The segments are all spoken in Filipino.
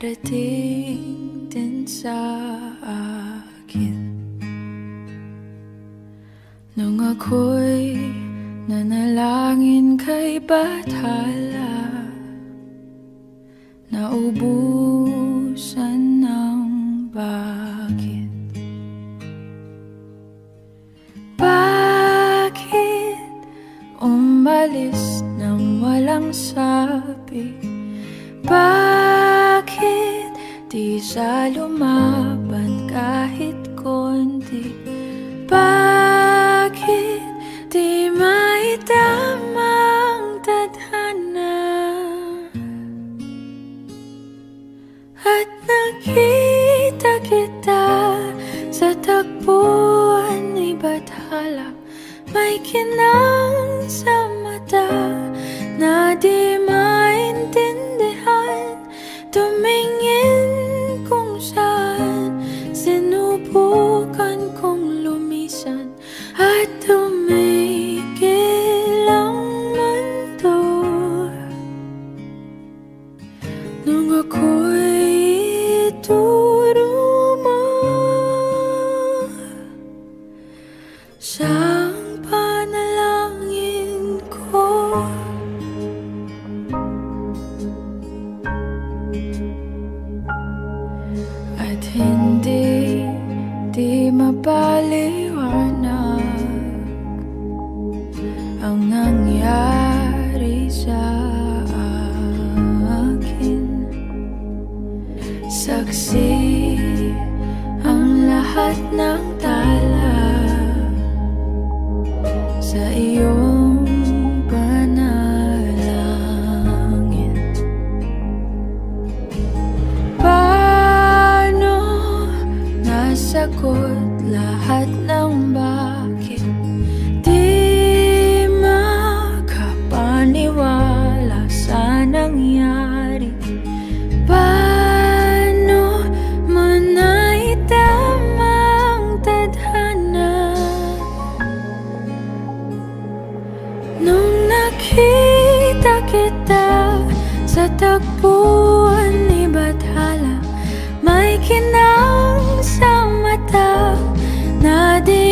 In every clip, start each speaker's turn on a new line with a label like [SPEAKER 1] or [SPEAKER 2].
[SPEAKER 1] darating din sa akin Nung ako'y nanalangin kay Bata Nakita kita sa tagpuan ni Bathala. May kinang sa mata na di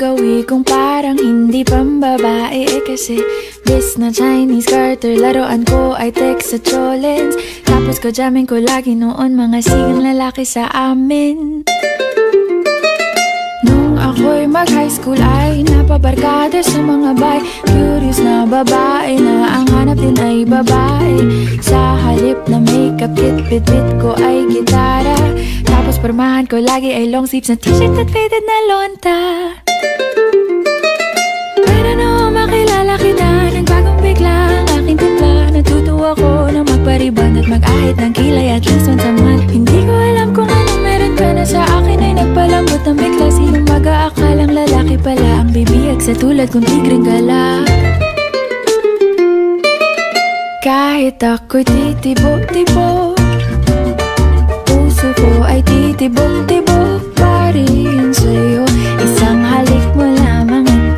[SPEAKER 1] gawi kong parang hindi pambabae? Eh kasi Bis na Chinese Carter Laruan ko ay text sa cholens Tapos ko jamming ko lagi noon Mga sigang lalaki sa amin. Nung ako'y mag-high school ay napabarkada sa mga bay Curious na babae na ang hanap din ay babae. Sa halip na makeup kit, bit-bit ko ay gitara. Tapos pormahan ko lagi ay long sleeves na t-shirt at faded na lonta Pero nung makilala kita, nagbagong bigla. Ang aking timpla Natutuwa ko na magpariban at mag-ahit ng kilay at least once a month Hindi ko alam kung ano meron ka na. Sa akin ay nagpalambot ng bigla Sinong mag-aakalang lalaki pala ang bibiyag sa tulad kong tigring gala? Kahit ako'y titibok-tibok Puso ko ay titibok-tibok pa rin sa'yo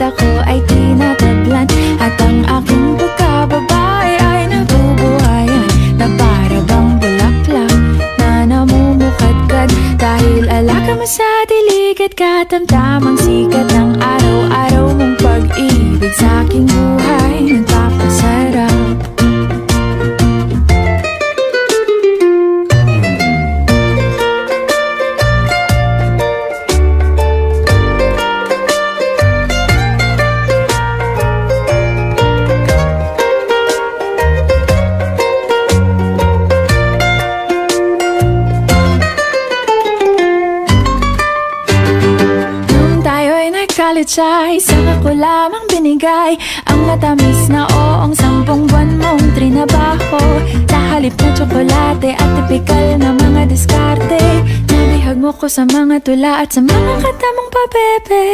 [SPEAKER 1] lamang at ako ay tinatablan At ang aking pagkababae ay nabubuhayan Na para bang bulaklak na namumukadkad Dahil alaka mo sa dilig at katamtamang sikat ng araw-araw mong pag-ibig Sa aking buhay nag-college ay Saka ko lamang binigay. Ang matamis na oong sampung buwan mong trinabaho. Sa halip na tsokolate at tipikal na mga diskarte. Nabihag mo ko sa mga tula at sa mga katamong pabebe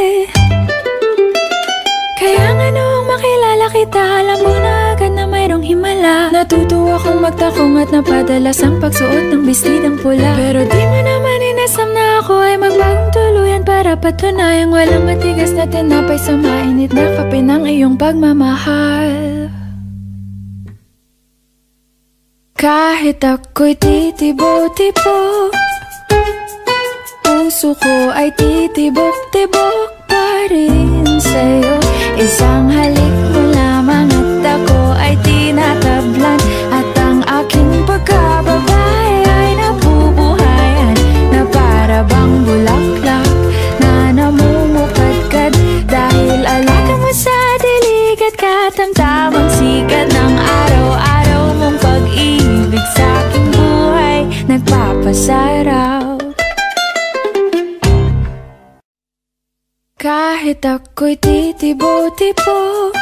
[SPEAKER 1] kaya nga noong makilala kita Alam mo na agad na mayroong himala. Natutuwa kong magtakong at napadalas Ang pagsuot ng bestidang pula. Pero di mo naman inasam na ako Ay magbagong tuluyan para patunayang Walang matigas na tinapay sa mainit na kape ng iyong pagmamahal. Kahit ako'y titibo-tibo Puso ko ay titibok-tibok pa rin sa'yo. Isang halik mo lamang at ako ay tinatablan At ang aking pagkababae para bang bulaklak na namumukadkad Dahil alaga mo sa dilig at katamtamang sikat ng araw-araw mong pag-ibig sa aking buhay. Nagpapasarap Kahit ako'y titibo-tibo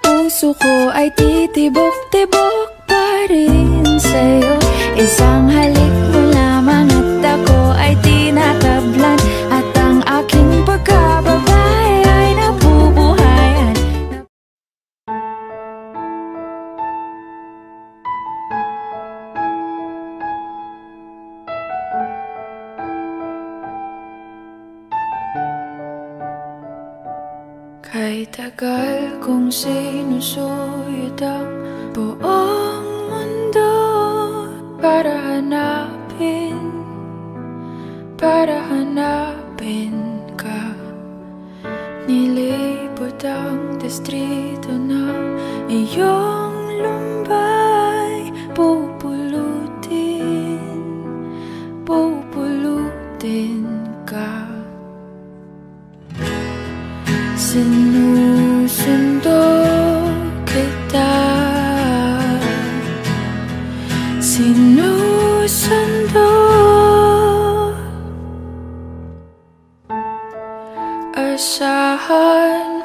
[SPEAKER 1] Puso ko ay titibok-tibok pa rin sa'yo. Isang halik mo lamang ako ay tinatablan At ang aking pagkababae ay nabubuhayan. Kay tagal kong sinusuyod ang buong mundo Para hanapin, para hanapin ka. Nilibot ang distrito ng iyong lumbay Sun.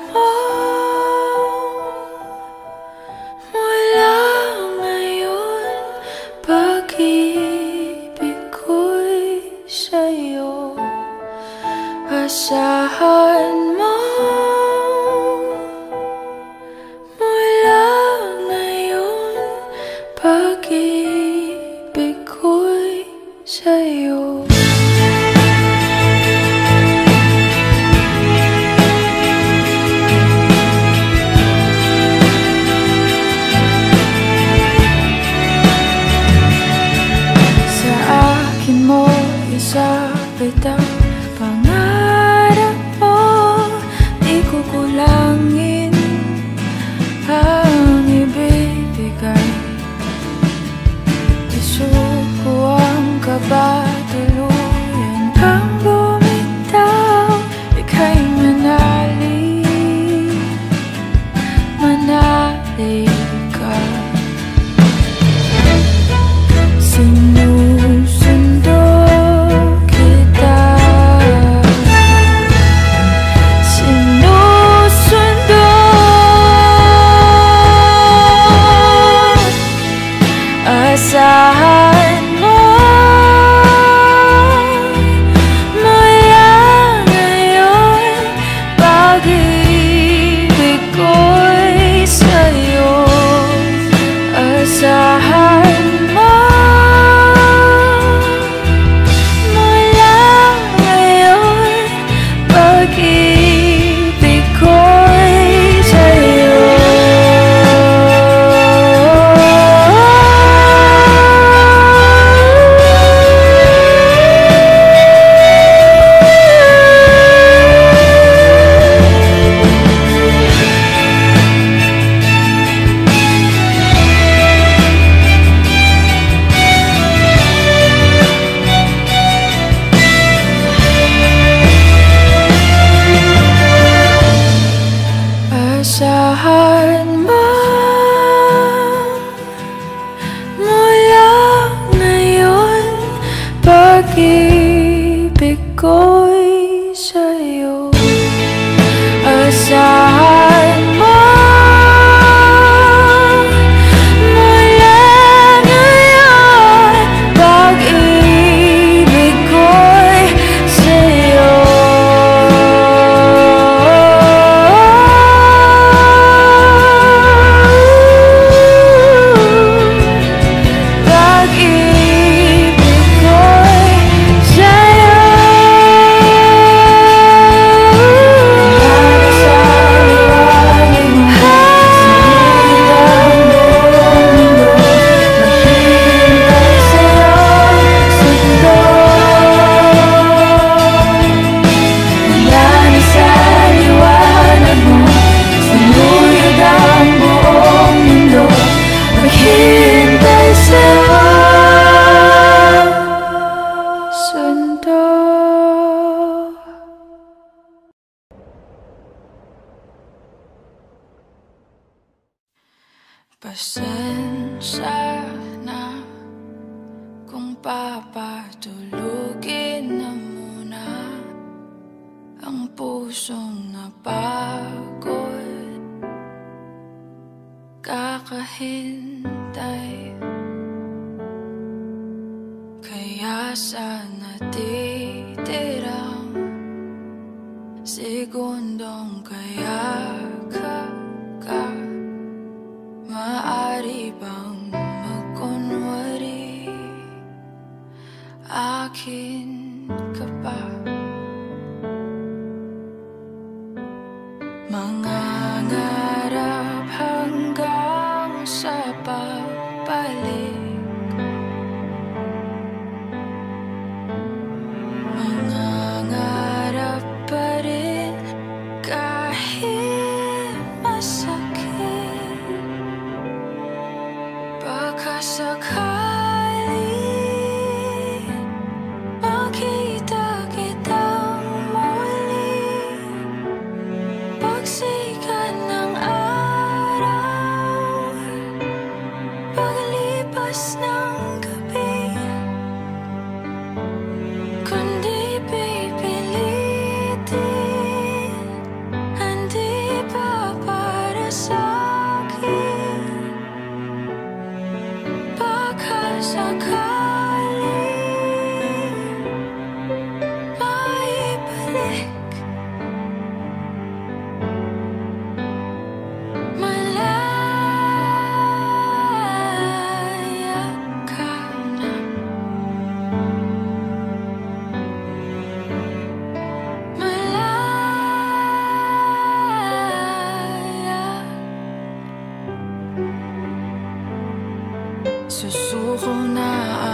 [SPEAKER 1] Susuko na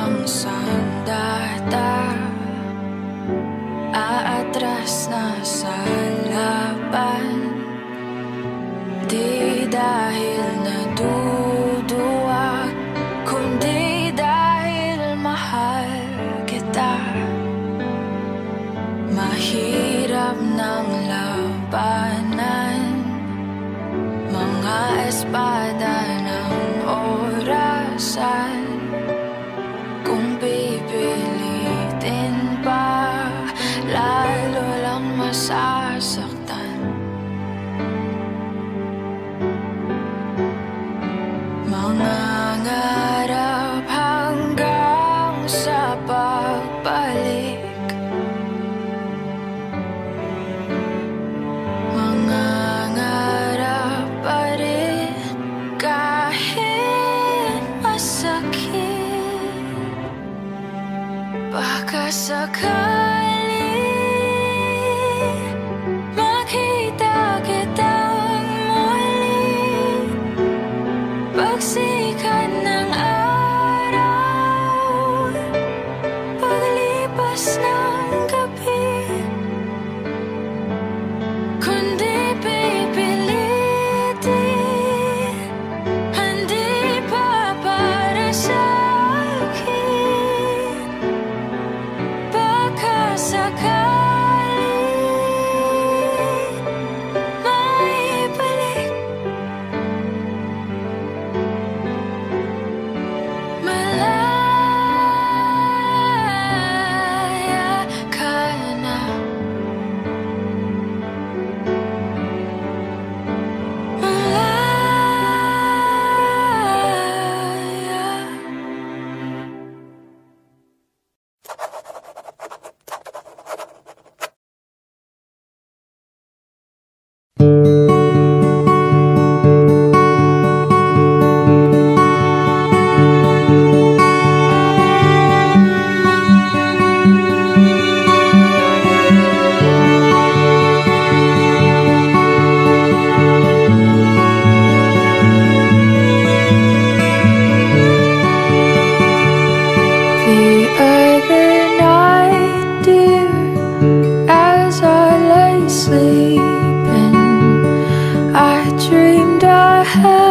[SPEAKER 1] ang sandata have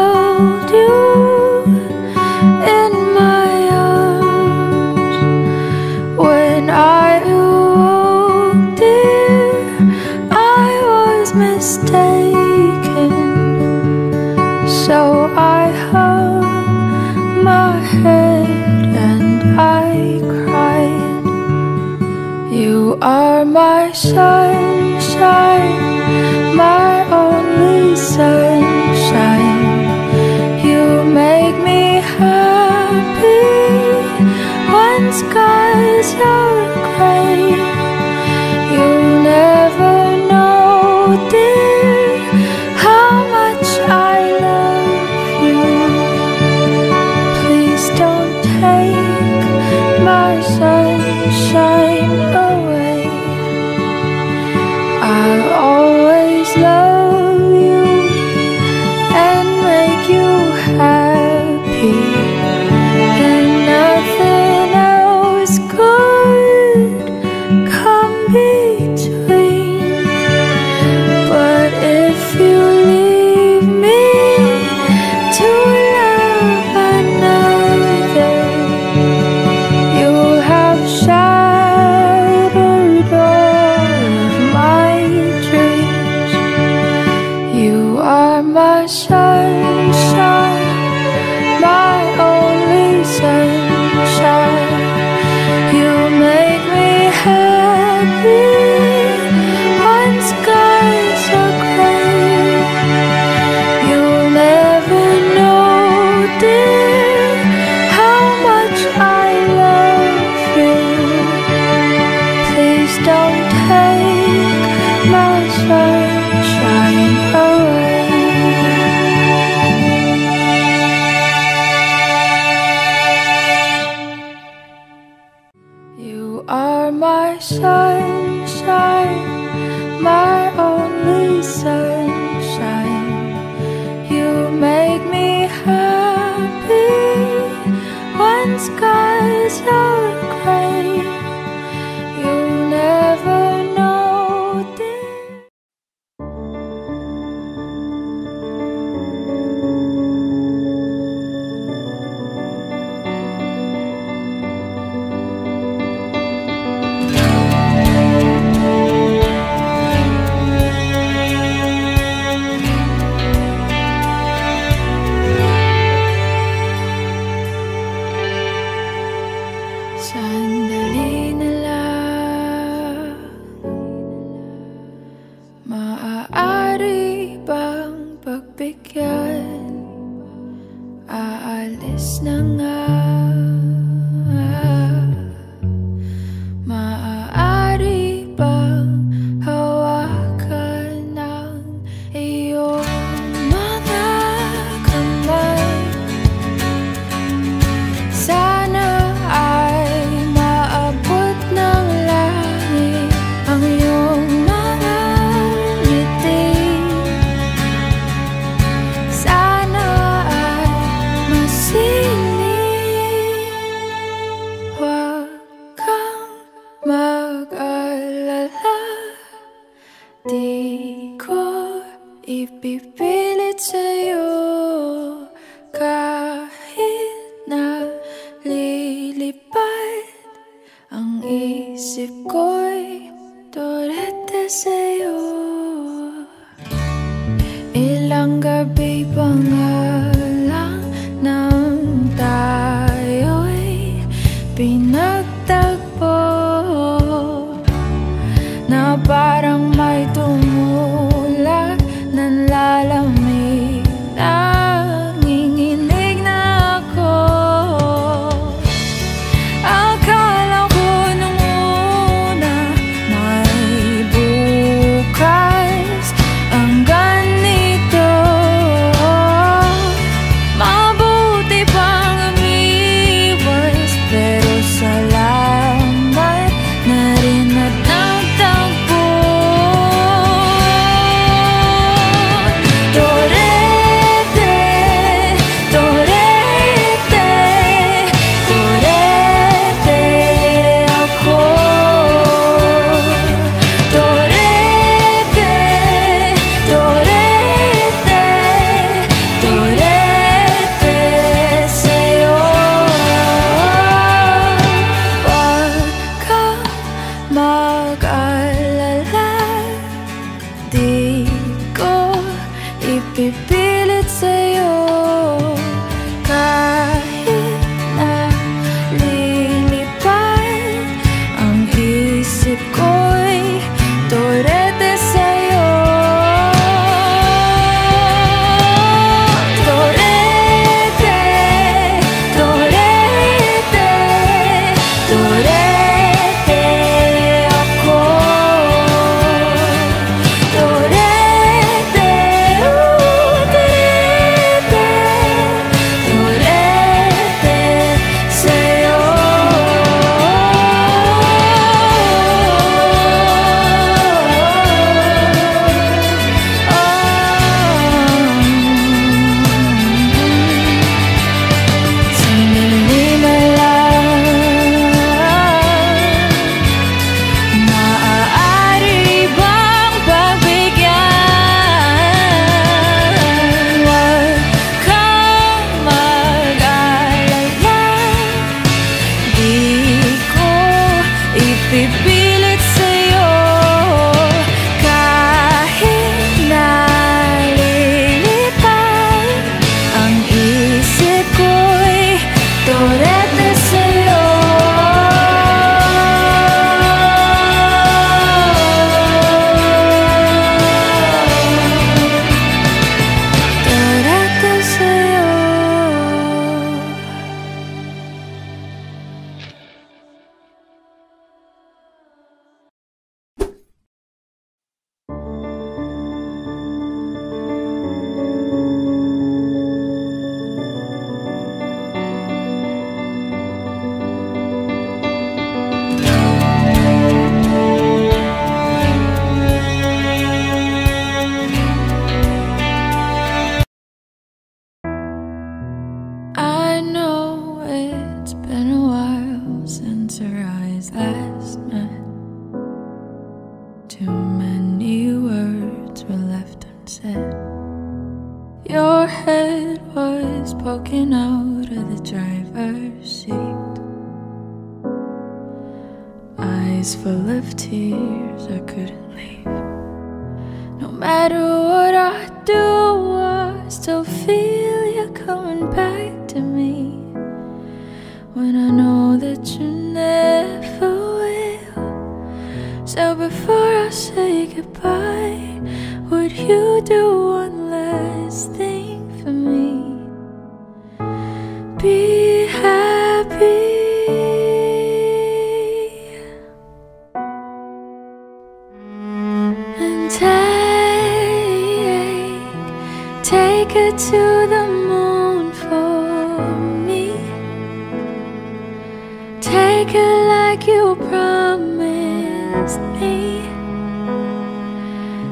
[SPEAKER 1] Take her like you promised me.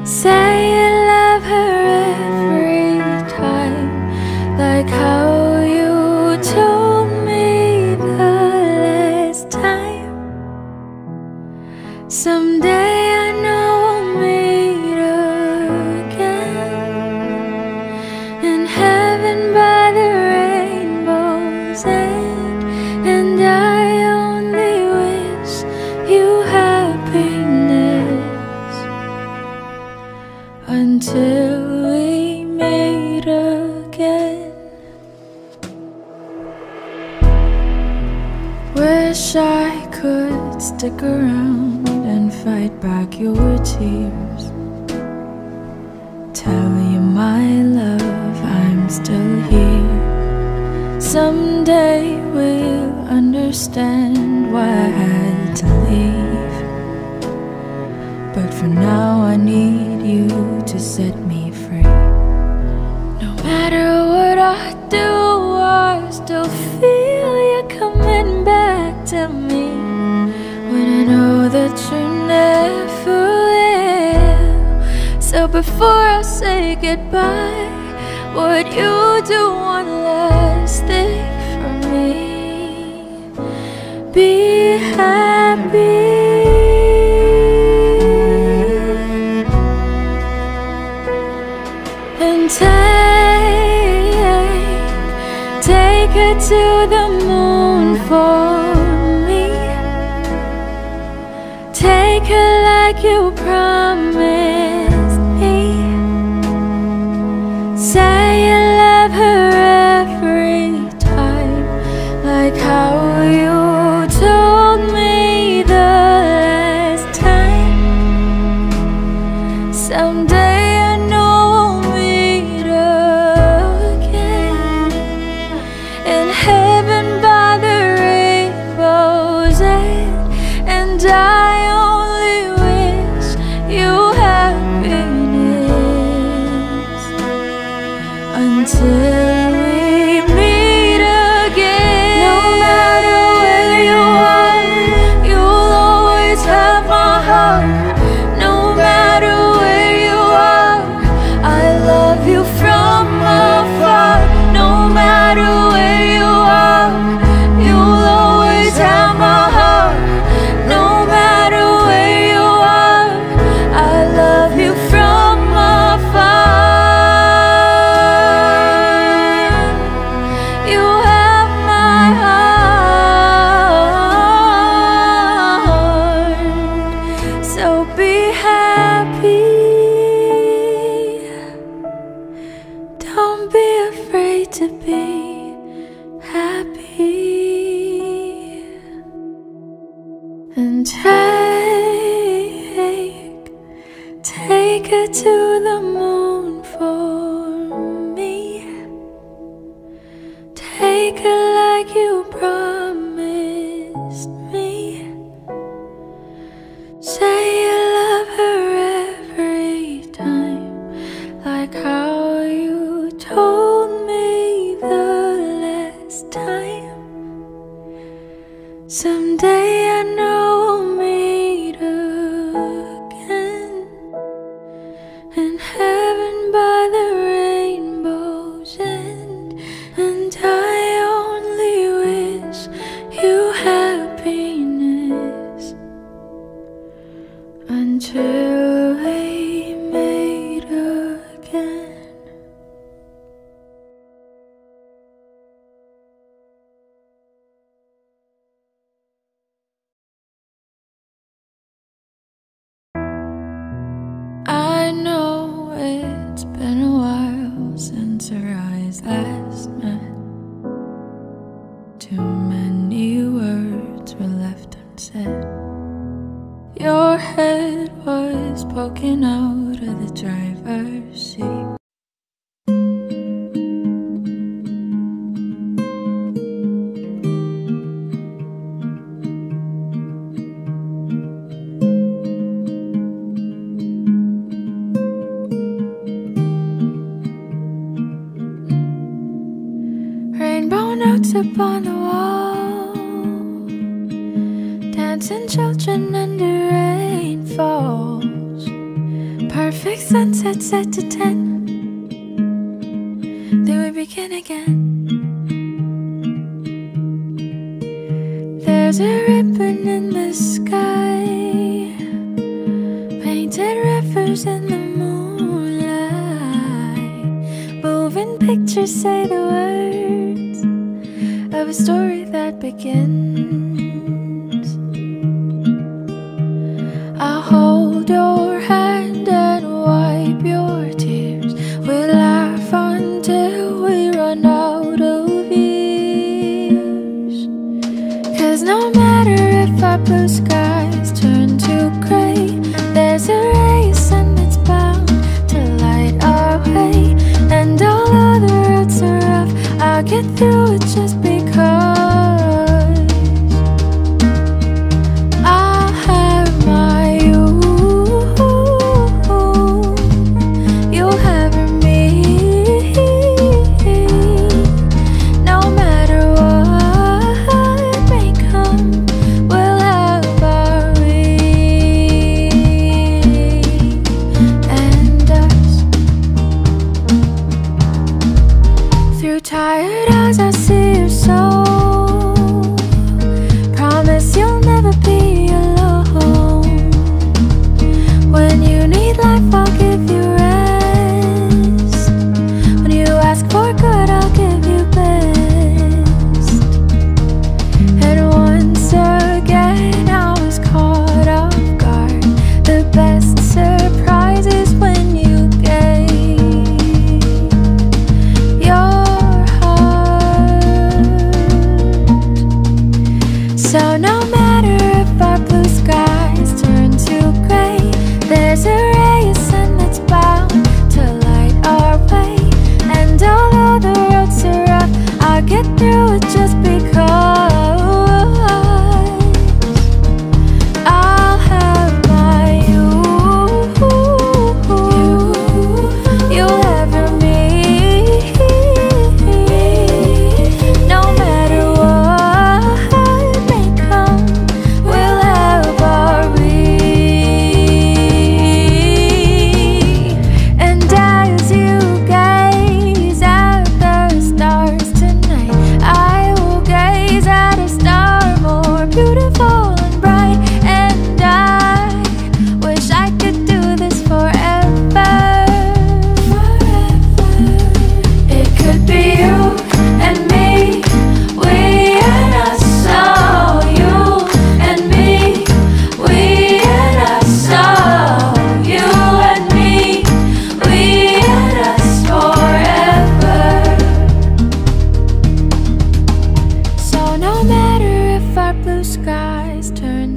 [SPEAKER 1] Say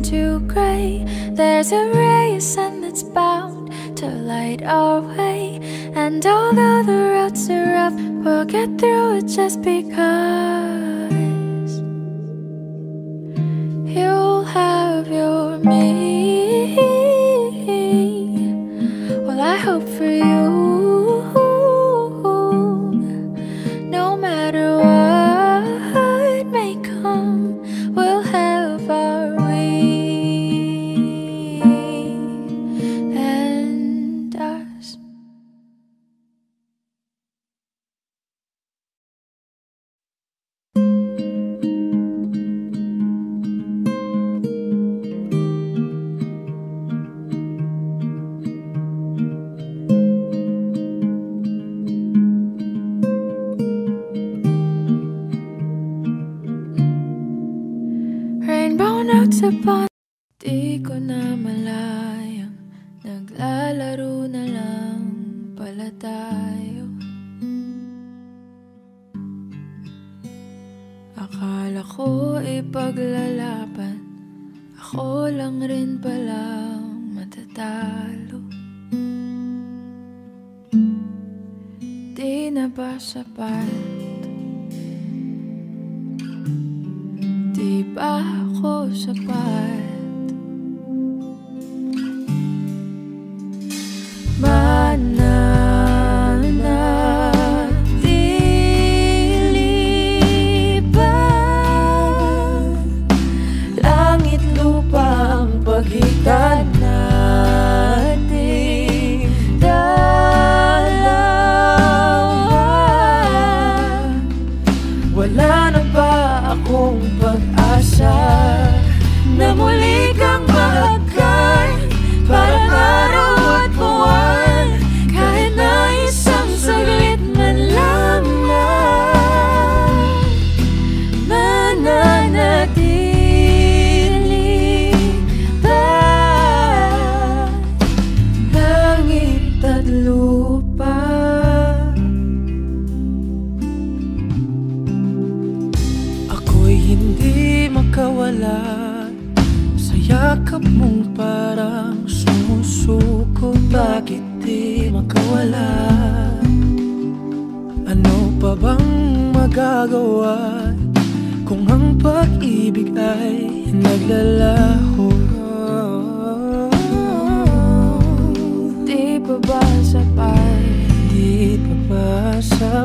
[SPEAKER 1] to grey There's a ray of sun that's bound to light our way. And although the roads are rough We'll get through it just because You'll have your me. Well, I hope for you.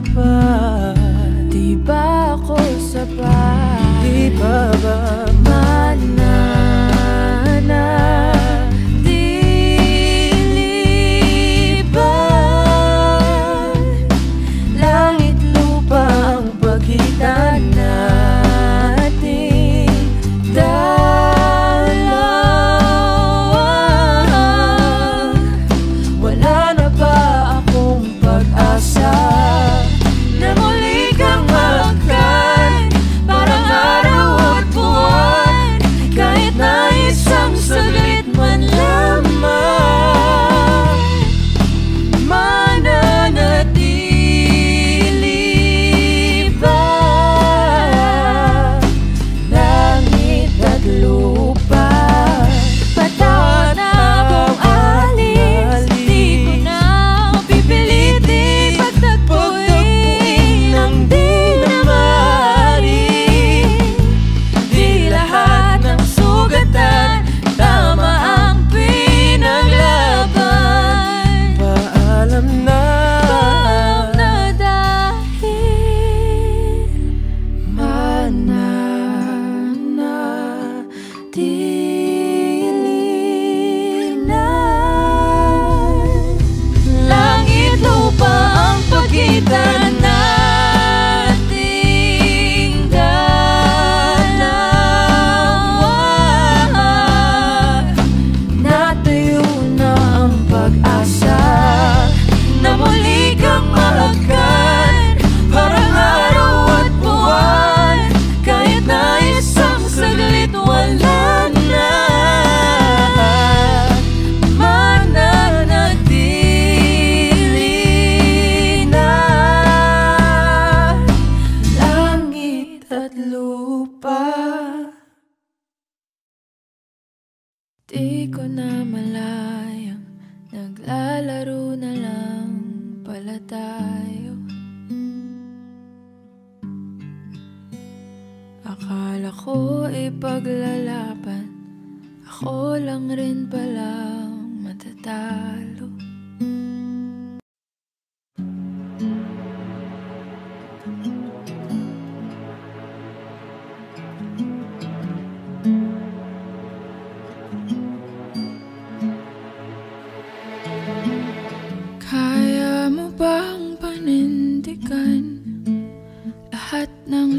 [SPEAKER 1] Papa.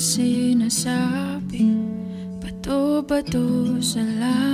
[SPEAKER 1] Sinasabi? Bato-bato sa langit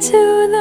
[SPEAKER 1] to the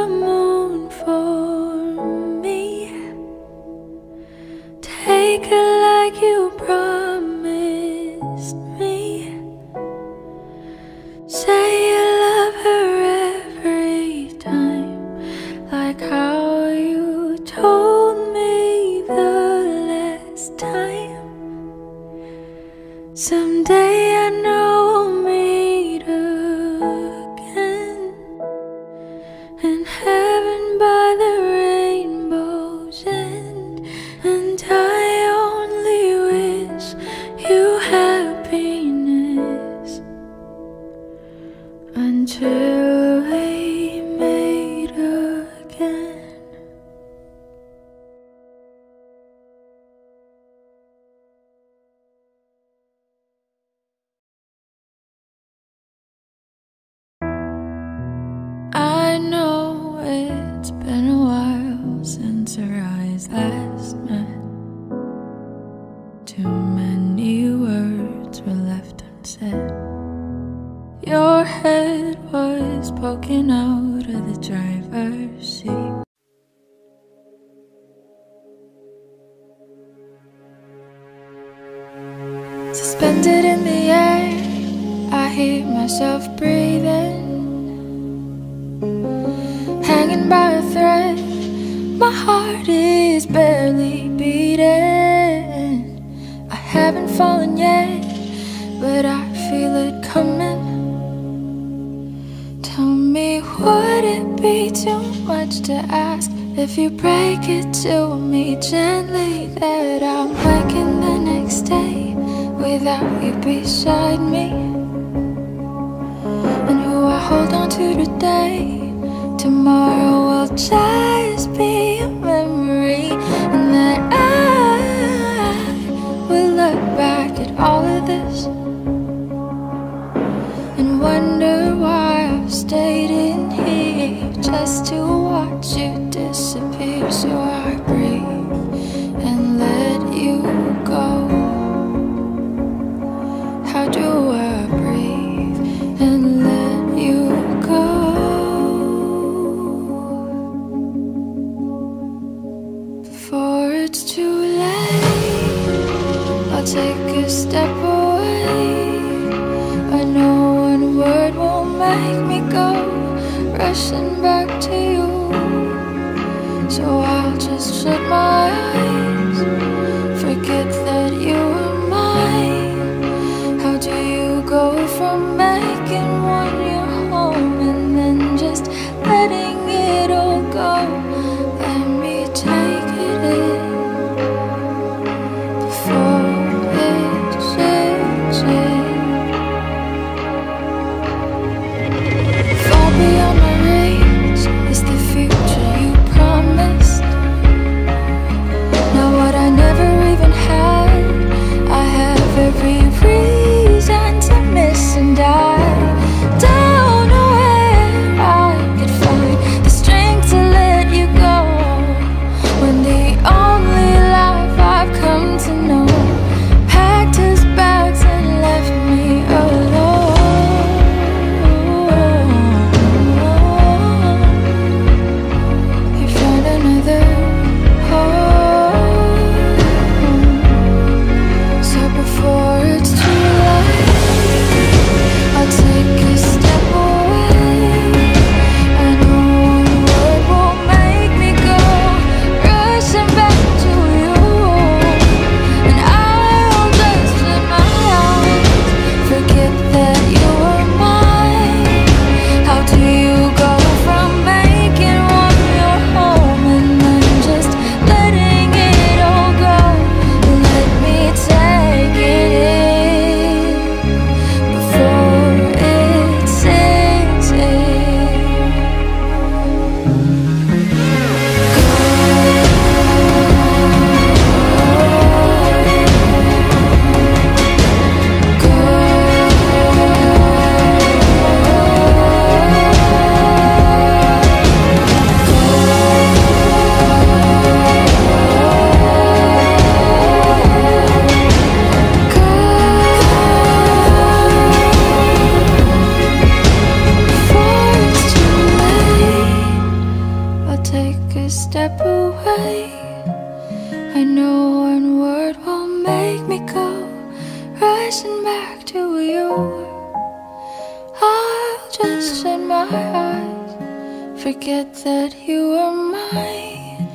[SPEAKER 1] Forget that you are mine.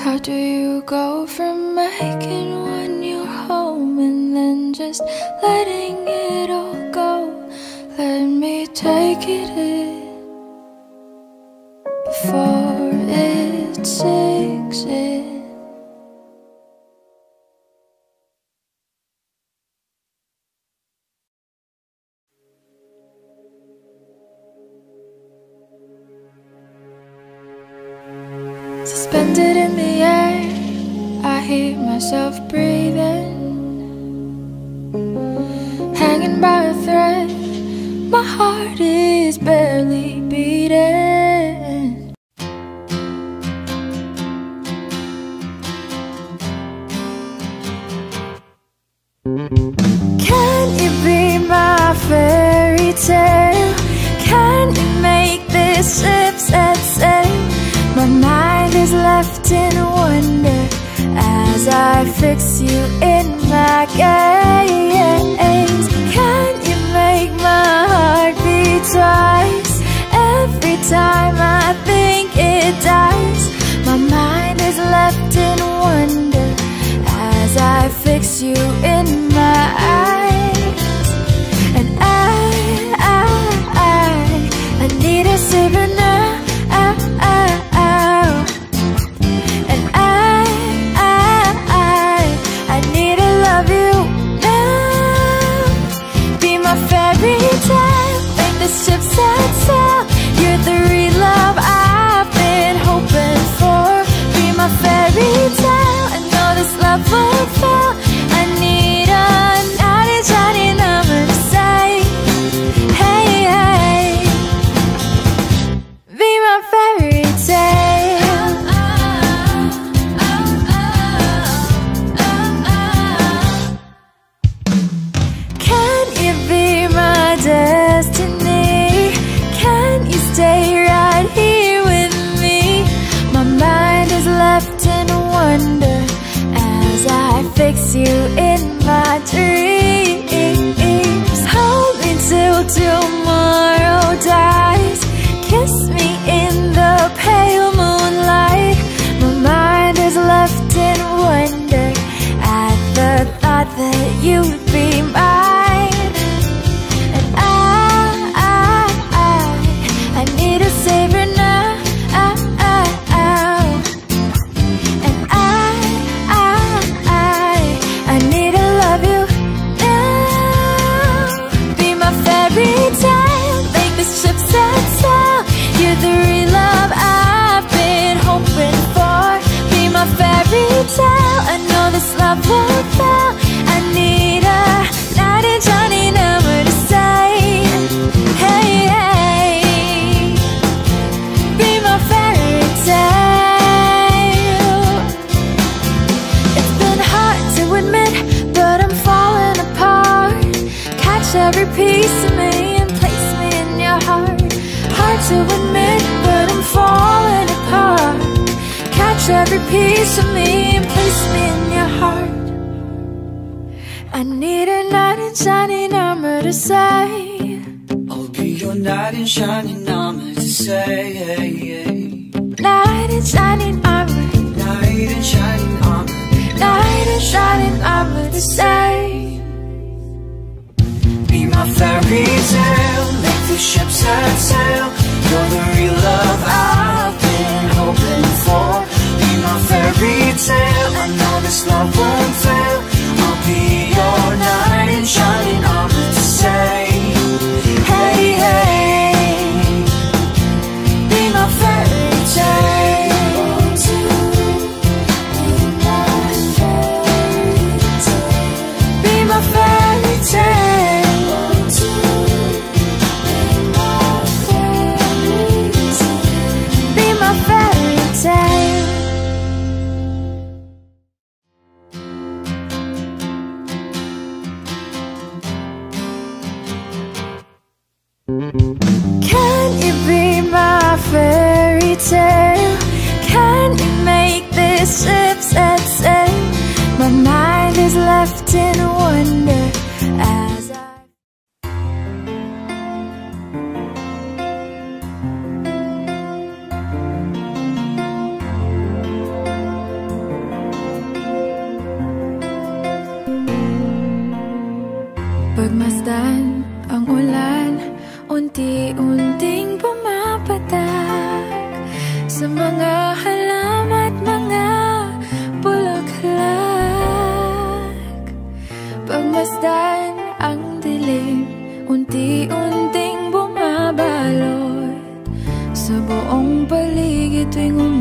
[SPEAKER 1] How do you go from making one your home And then just letting it all go? Let me take it in Before it's in myself breathing, hanging by a thread. My heart is bare. 对我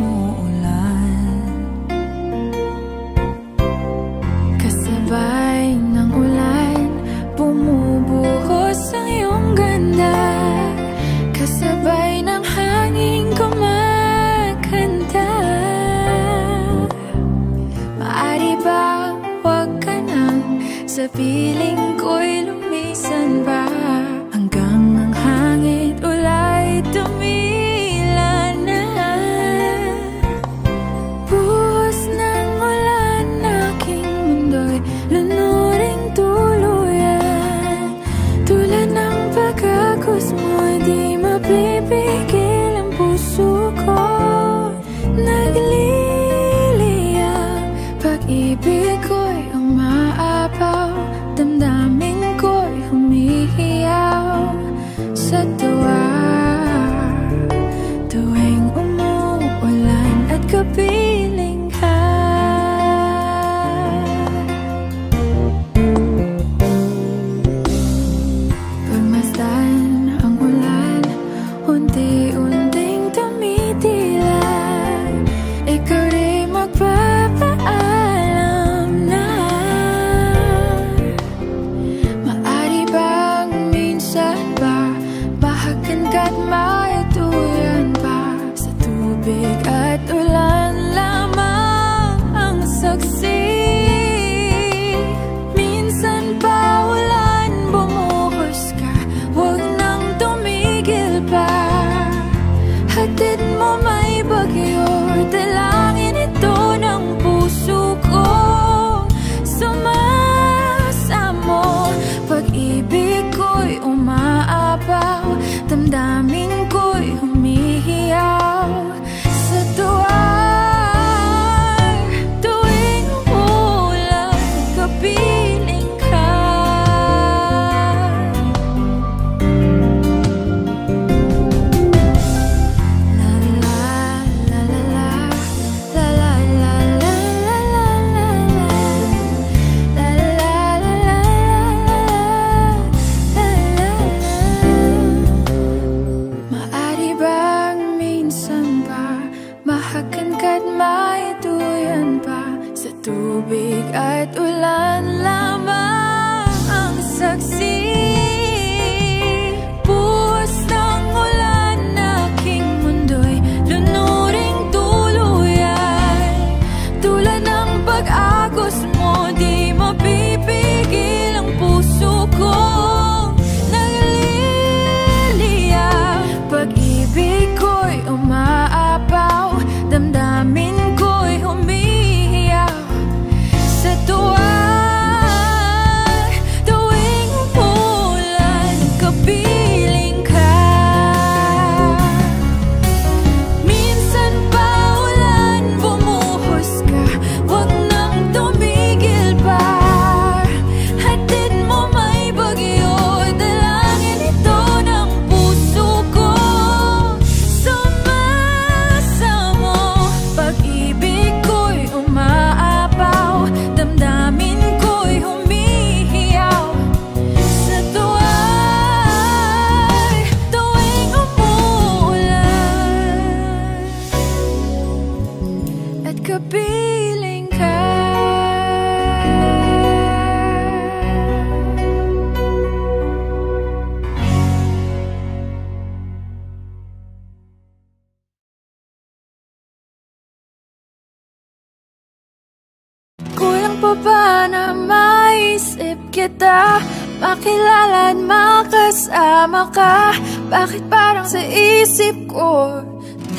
[SPEAKER 1] kita. Makilala at makasama ka. Bakit parang sa isip ko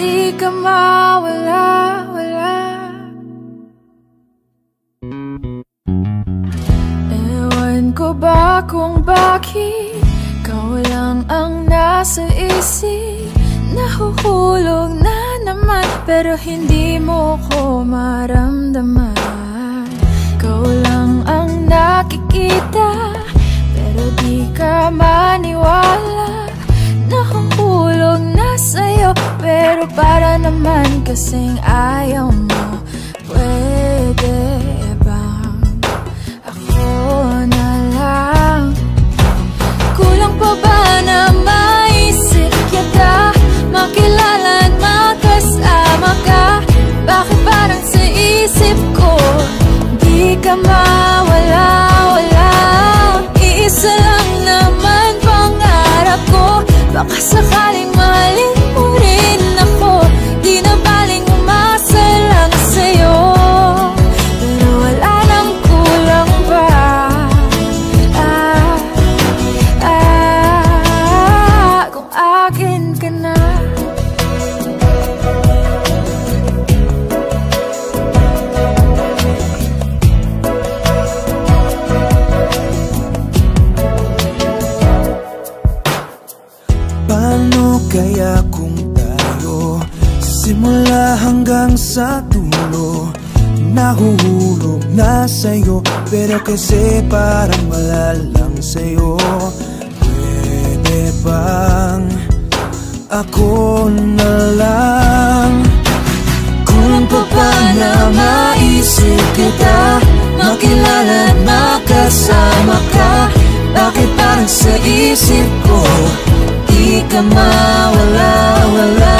[SPEAKER 1] Di ka mawala, wala? Ewan ko ba kung bakit Ikaw lang ang nasa isip? Nahuhulog na naman Pero hindi mo ko maramdaman nakikita Pero di ka maniwala Nakakulong na sa'yo. Pero para naman kasing ayaw mo Pwede bang ako na lang. Kulang pa ba na maisip kita? Makilala at makasama ka? Bakit parang sa isip ko Di ka mawala? Baka sakaling mahalin sa dulo Nahuhulog na sa'yo Pero kasi parang malalang sa'yo. Pwede bang ako na lang? Kung pa pa na maisip kita Makilala at makasama ka Bakit parang sa isip ko Di ka mawala-wala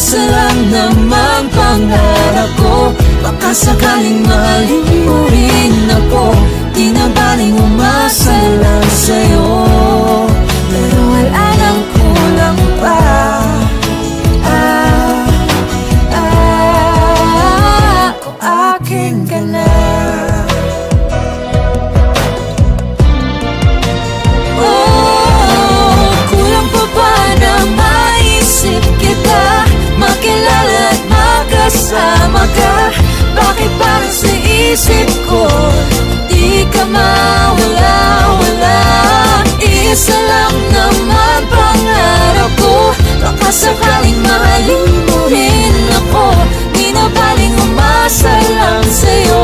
[SPEAKER 1] Isa lang naman pangarap ko. Baka sakaling mahalin mo rin ako. Di na baling umasa lang sa'yo makasama ka. Bakit parang sa isip ko Di ka mawala-wala Isa lang naman pangarap ko. Baka sakaling mahalin mo rin ako. Di na baling umasa lang sa'yo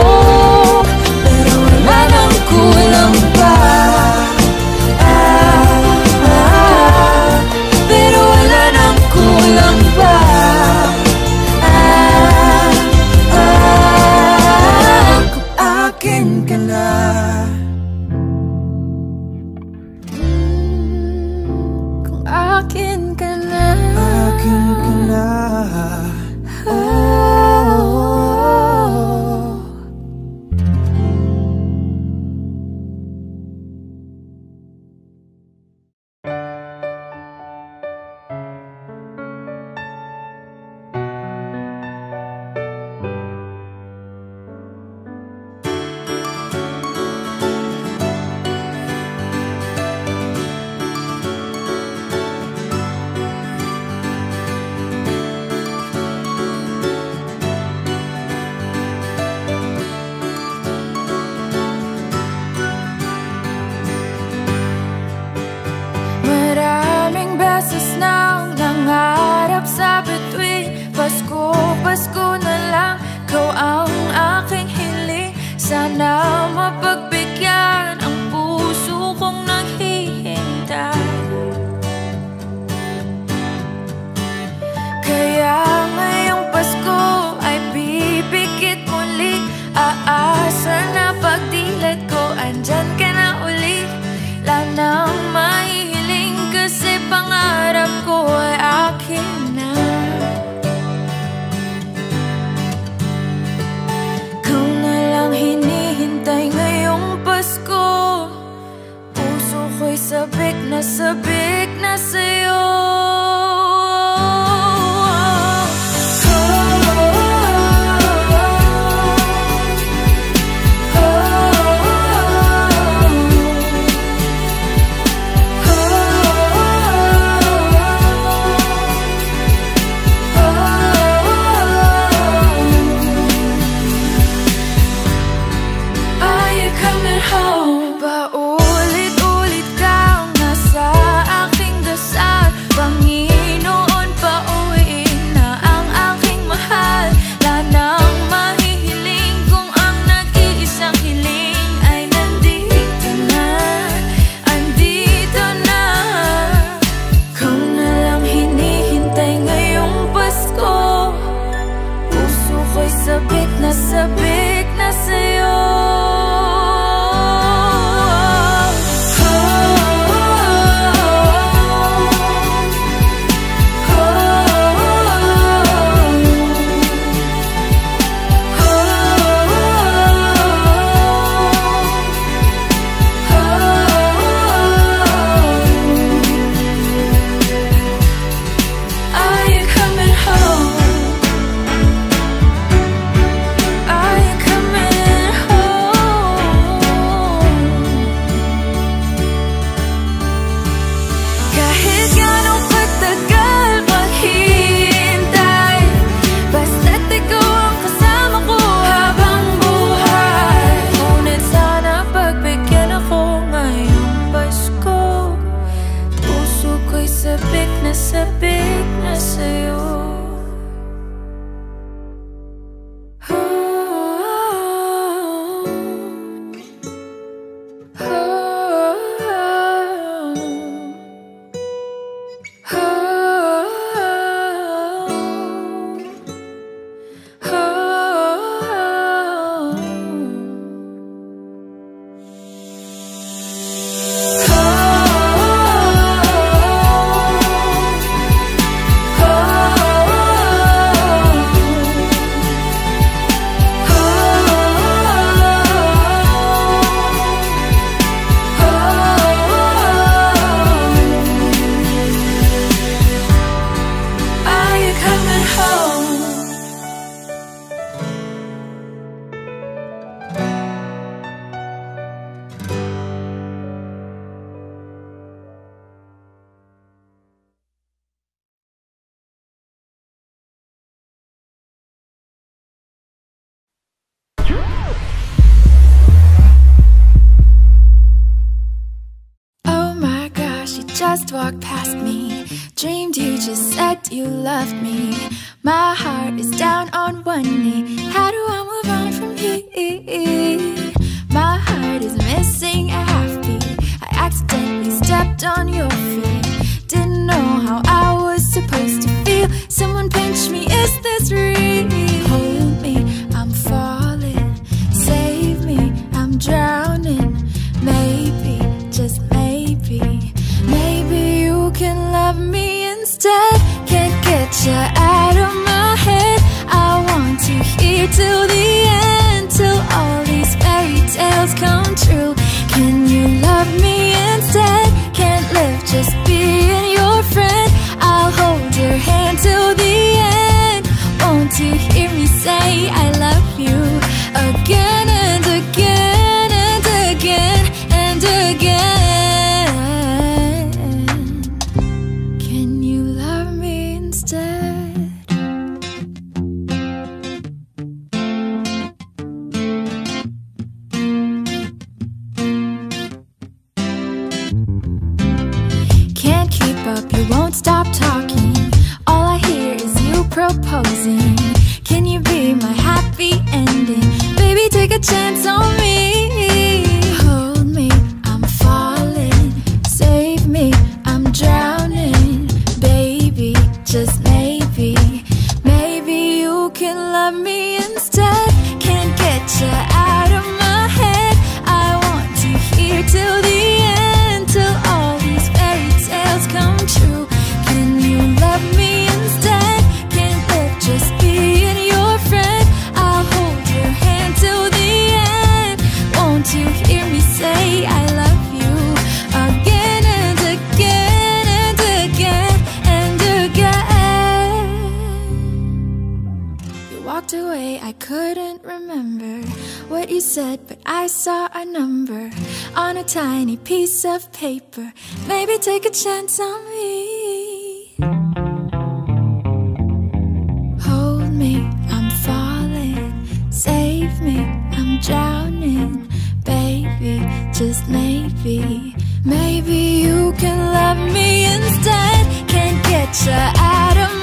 [SPEAKER 1] now. us a bit walk walked away, I couldn't remember what you said, but I saw a number on a tiny piece of paper. Maybe take a chance on me. Hold me, I'm falling. Save me, I'm drowning. Baby, just maybe. Maybe you can love me instead. Can't get you out of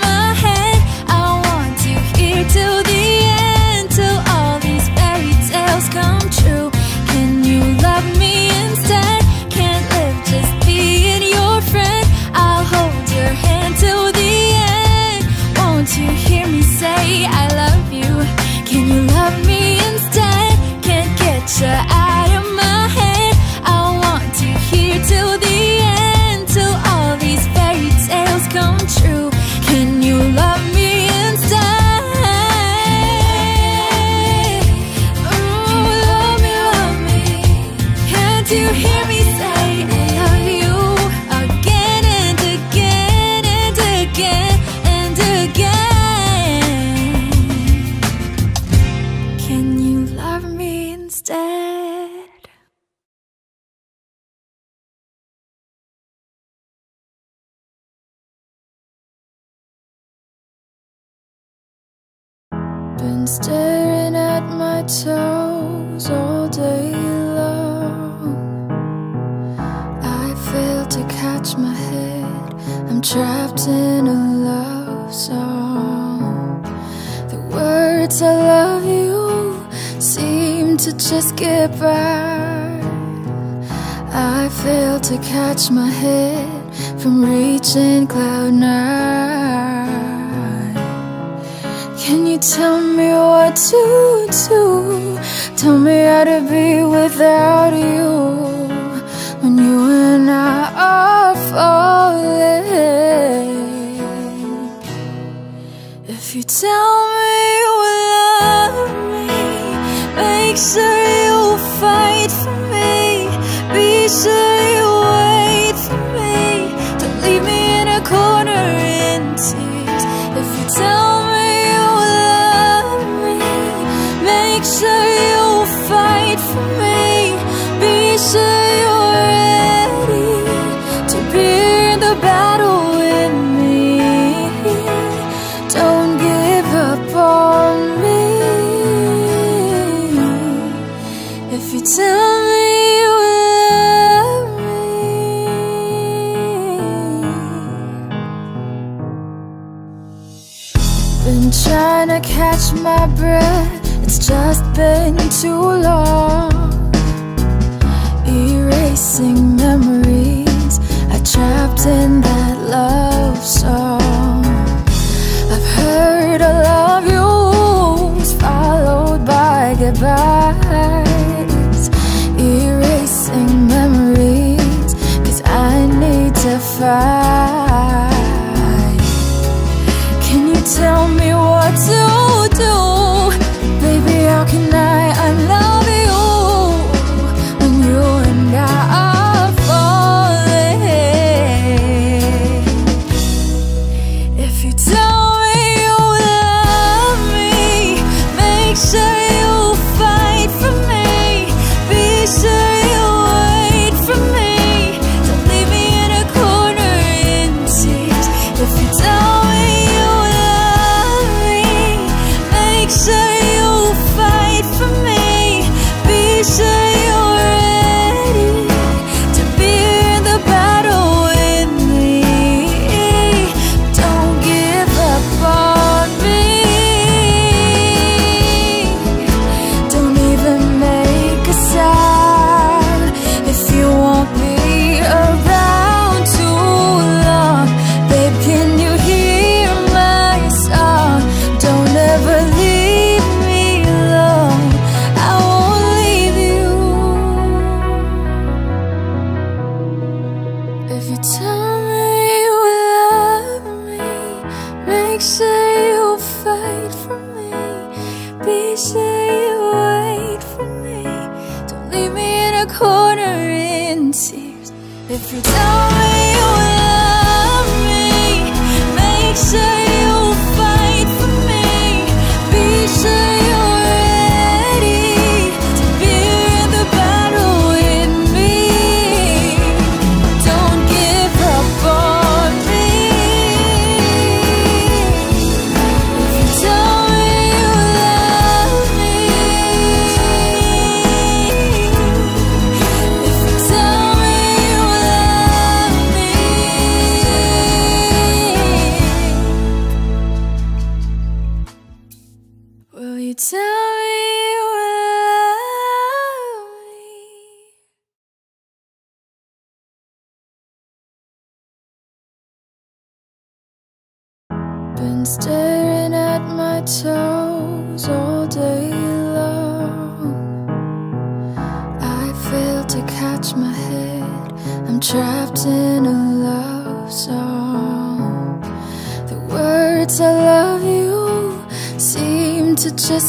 [SPEAKER 1] staring at my toes all day long. I fail to catch my head. I'm trapped in a love song. The words I love you seem to just get by. I fail to catch my head from reaching cloud nine. Can you tell me what to do? Tell me how to be without you when you and I are falling. If you tell me you love me, make sure you fight for me. Be sure you wait for me. Don't leave me in a corner in tears. If you tell wait for me. Be sure you're ready to be in the battle with me. Don't give up on me. If you tell me you love me, been trying to catch my breath just been too long. Erasing memories. I trapped in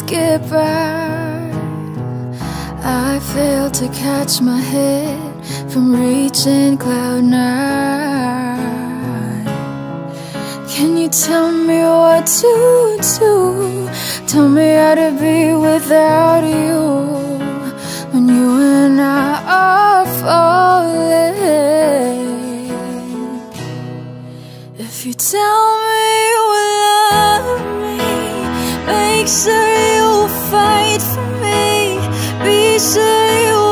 [SPEAKER 1] skip. I failed to catch my head from reaching cloud nine. Can you tell me what to do? Tell me how to be without you when you and I are falling. If you tell me you will love me, make sure wait for me. Be silly.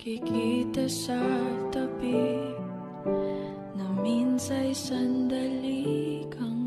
[SPEAKER 1] Makikita sa tabi Na minsa'y sandali kang